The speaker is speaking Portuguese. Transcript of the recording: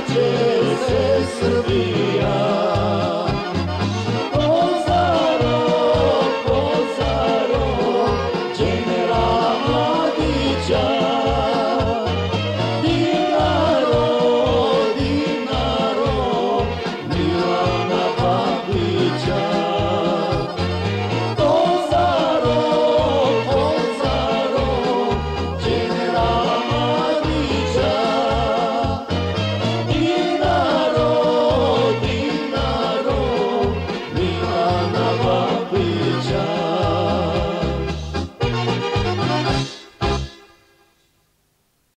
Aceste sârbii